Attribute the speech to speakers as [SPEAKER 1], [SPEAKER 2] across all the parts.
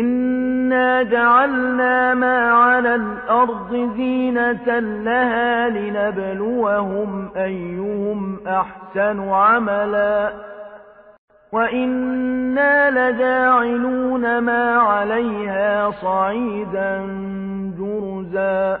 [SPEAKER 1] إنا جعلنا ما على الأرض زينة لها لنبلوهم أيهم أحسن عملا وإنا لجاعلون ما عليها صعيدا جرزا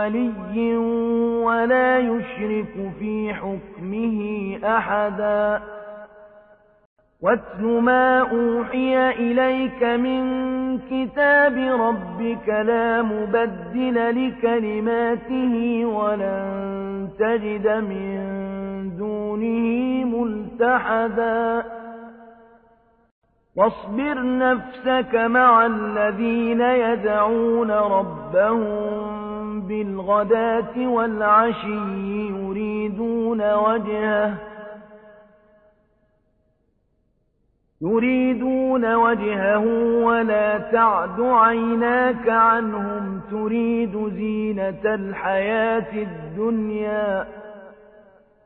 [SPEAKER 1] ولي ولا يشرك في حكمه أحدا. واتل ما أوحي إليك من كتاب ربك لا مبدل لكلماته ولن تجد من دونه ملتحدا. واصبر نفسك مع الذين يدعون ربهم بالغداة والعشي يريدون وجهه يريدون وجهه ولا تعد عيناك عنهم تريد زينة الحياة الدنيا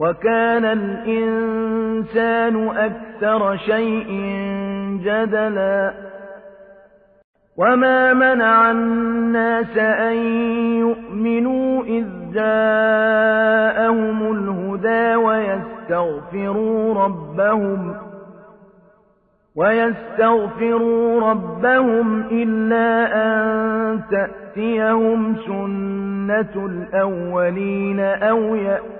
[SPEAKER 1] وكان الإنسان أكثر شيء جدلا. وما منع الناس أن يؤمنوا إذ جاءهم الهدى ويستغفروا ربهم ويستغفروا ربهم إلا أن تأتيهم سنة الأولين أو يأتيهم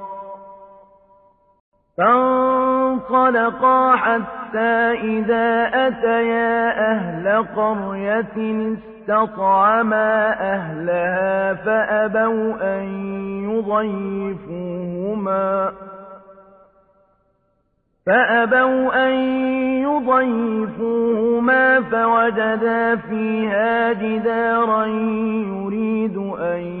[SPEAKER 1] فانطلقا حتى إذا أتيا أهل قرية استطعما أهلها فأبوا أن يضيفوهما فأبوا أن يضيفوهما فوجدا فيها جدارا يريد أن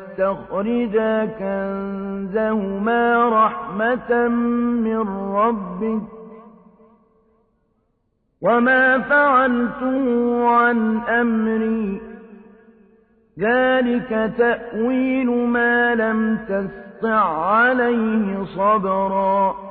[SPEAKER 1] ويستخرجا كنزهما رحمة من ربك. وما فعلته عن أمري. ذلك تأويل ما لم تستع عليه صبرا.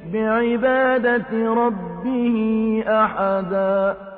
[SPEAKER 1] بعبادة ربه أحدا.